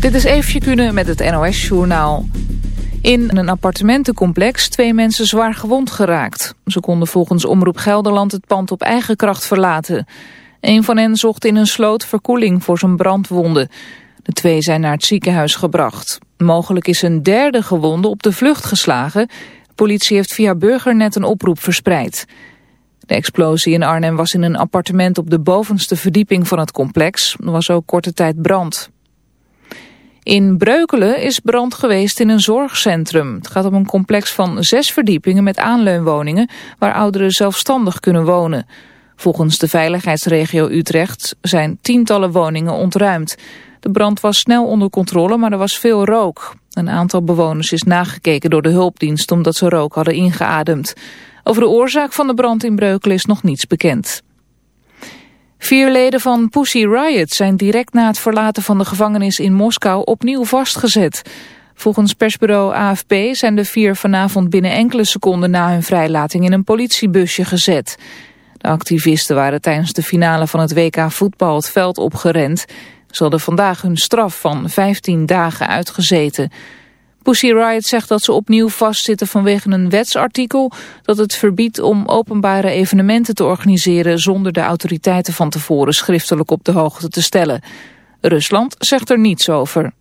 Dit is Eefje Kunnen met het NOS-journaal. In een appartementencomplex twee mensen zwaar gewond geraakt. Ze konden volgens Omroep Gelderland het pand op eigen kracht verlaten. Een van hen zocht in een sloot verkoeling voor zijn brandwonden. De twee zijn naar het ziekenhuis gebracht. Mogelijk is een derde gewonde op de vlucht geslagen. Politie heeft via Burgernet een oproep verspreid. De explosie in Arnhem was in een appartement op de bovenste verdieping van het complex. Er was ook korte tijd brand. In Breukelen is brand geweest in een zorgcentrum. Het gaat om een complex van zes verdiepingen met aanleunwoningen... waar ouderen zelfstandig kunnen wonen. Volgens de veiligheidsregio Utrecht zijn tientallen woningen ontruimd. De brand was snel onder controle, maar er was veel rook. Een aantal bewoners is nagekeken door de hulpdienst omdat ze rook hadden ingeademd. Over de oorzaak van de brand in Breukelen is nog niets bekend. Vier leden van Pussy Riot zijn direct na het verlaten van de gevangenis in Moskou opnieuw vastgezet. Volgens persbureau AFP zijn de vier vanavond binnen enkele seconden na hun vrijlating in een politiebusje gezet. De activisten waren tijdens de finale van het WK voetbal het veld opgerend. Ze hadden vandaag hun straf van 15 dagen uitgezeten. Pussy Riot zegt dat ze opnieuw vastzitten vanwege een wetsartikel dat het verbiedt om openbare evenementen te organiseren zonder de autoriteiten van tevoren schriftelijk op de hoogte te stellen. Rusland zegt er niets over.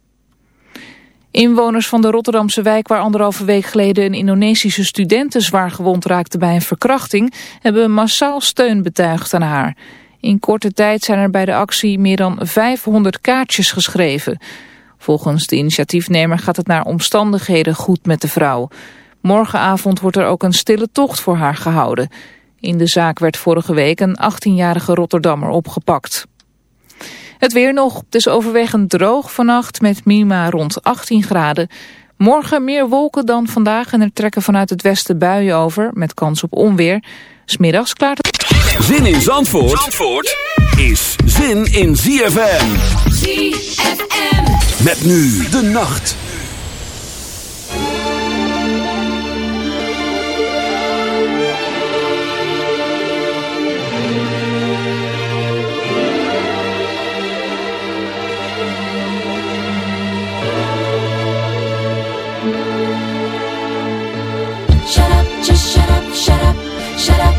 Inwoners van de Rotterdamse wijk waar anderhalve week geleden een Indonesische studenten zwaar gewond raakte bij een verkrachting hebben massaal steun betuigd aan haar. In korte tijd zijn er bij de actie meer dan 500 kaartjes geschreven. Volgens de initiatiefnemer gaat het naar omstandigheden goed met de vrouw. Morgenavond wordt er ook een stille tocht voor haar gehouden. In de zaak werd vorige week een 18-jarige Rotterdammer opgepakt. Het weer nog. Het is overwegend droog vannacht met minima rond 18 graden. Morgen meer wolken dan vandaag en er trekken vanuit het westen buien over met kans op onweer. Smiddags klaart het... Zin in Zandvoort, Zandvoort is zin in ZFM. ZFM. Met nu de nacht. Shut up, just shut up, shut up, shut up,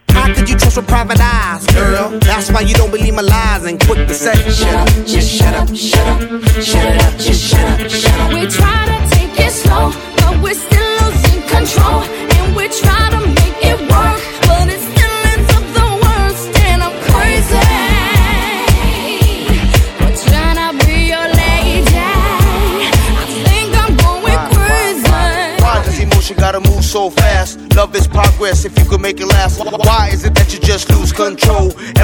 How could you trust with private eyes, girl? That's why you don't believe my lies and quick to say, shut up, just shut up, shut up, shut up, just shut up, shut up. We try to take it slow,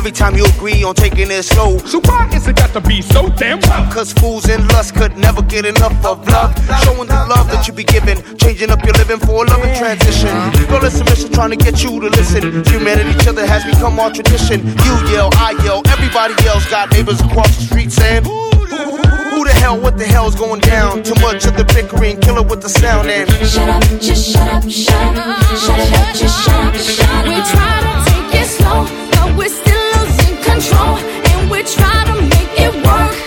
every time you agree on taking it slow? So why is it got to be so damn tough? Cause fools in lust could never get enough of love. Showing the love that you be giving, changing up your living for a loving transition. Girl, it's a mission trying to get you to listen. Humanity, each other has become our tradition. You yell, I yell, everybody else got neighbors across the street saying, Who the hell, what the hell's going down? Too much of the bickering, kill it with the sound and Shut up, just shut up, shut up, shut up, just shut up, shut up. We try to take it slow, but we're still losing control. And we try to make it work,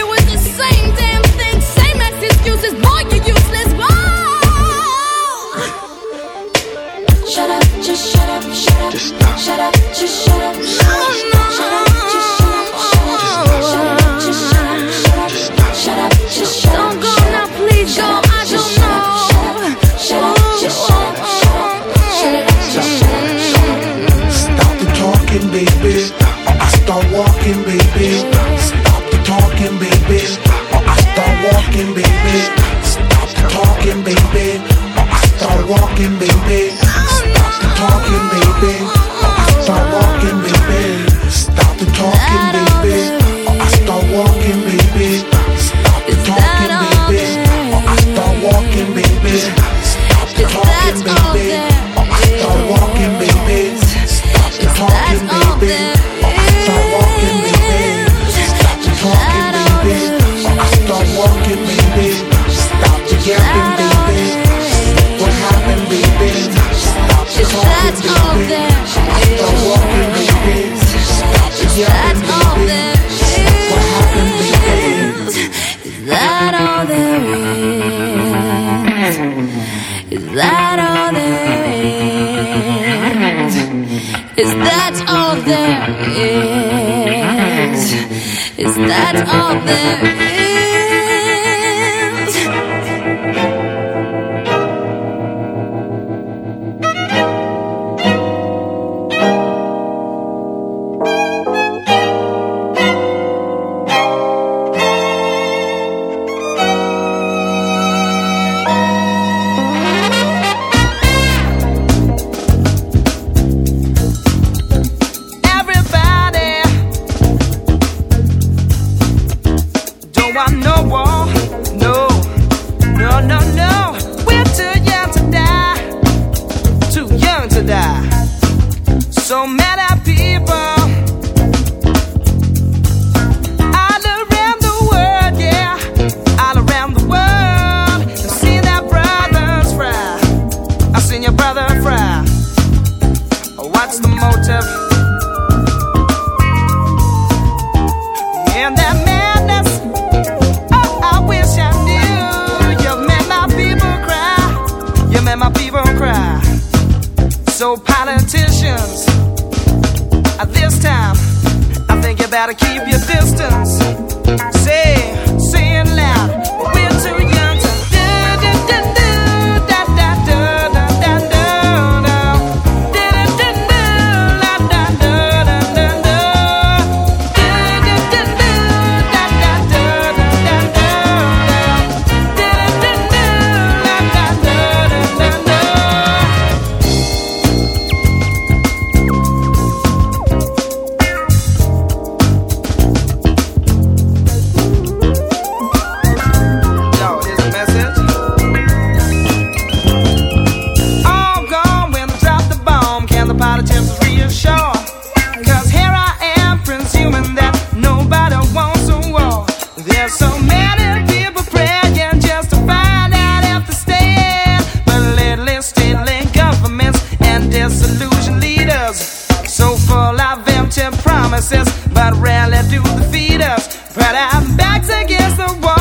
Against the wall.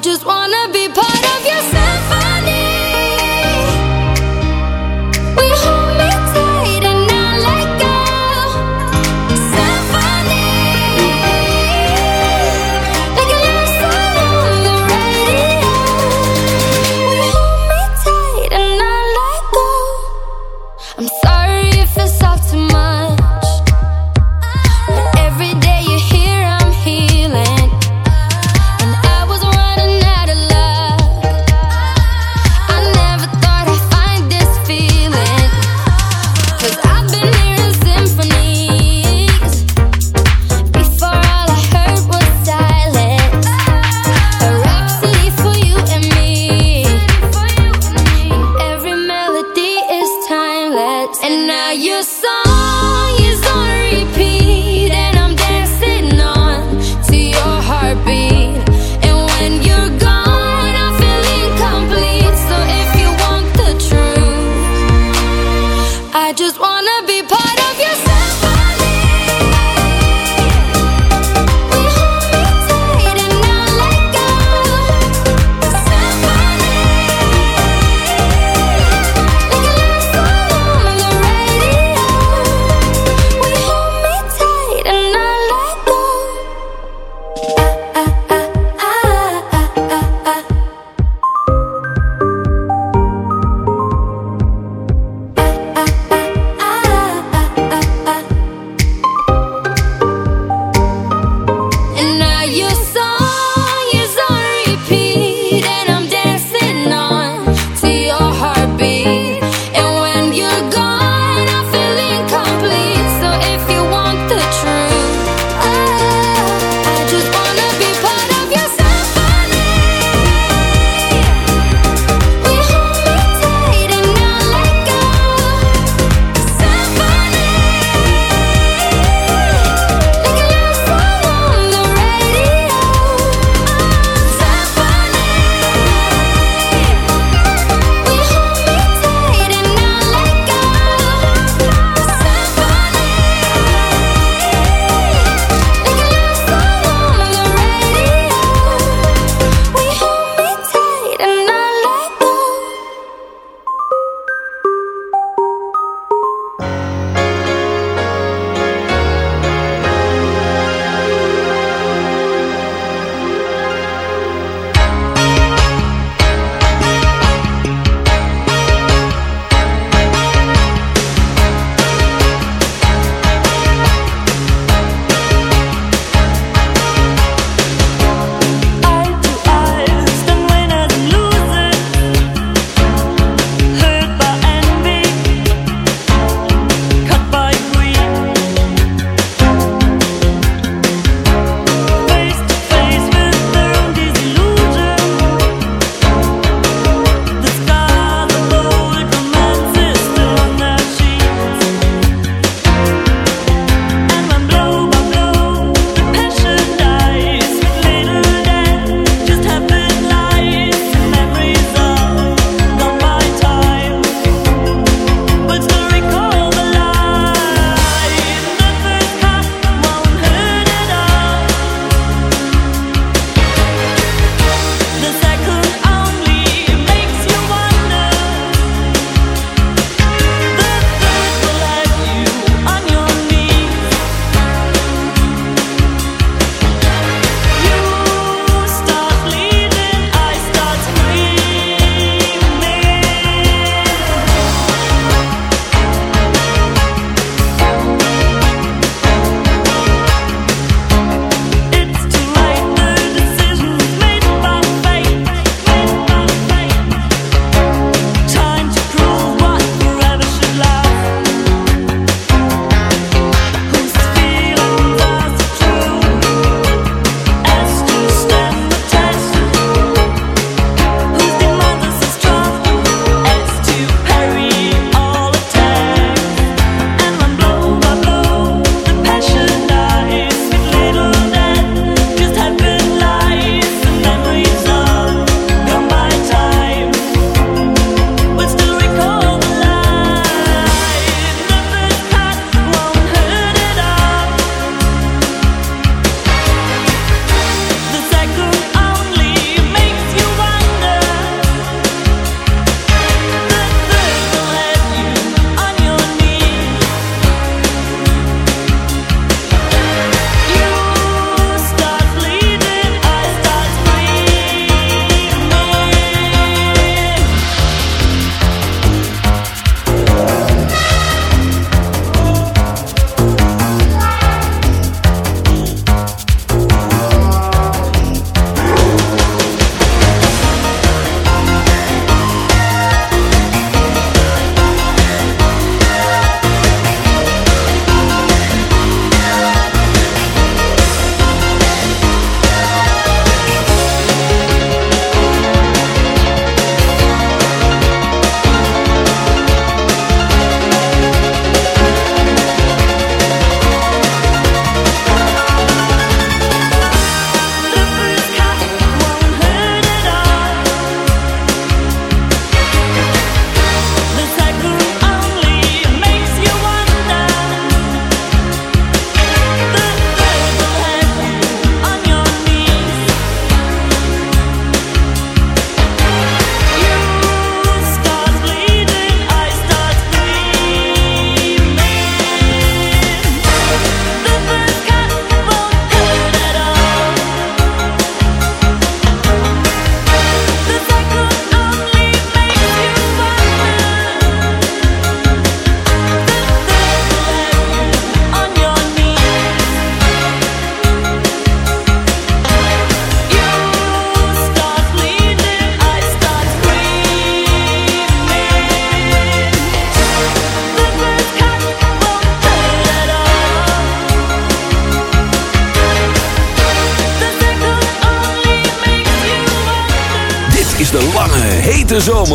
Just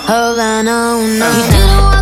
Havana, oh, no.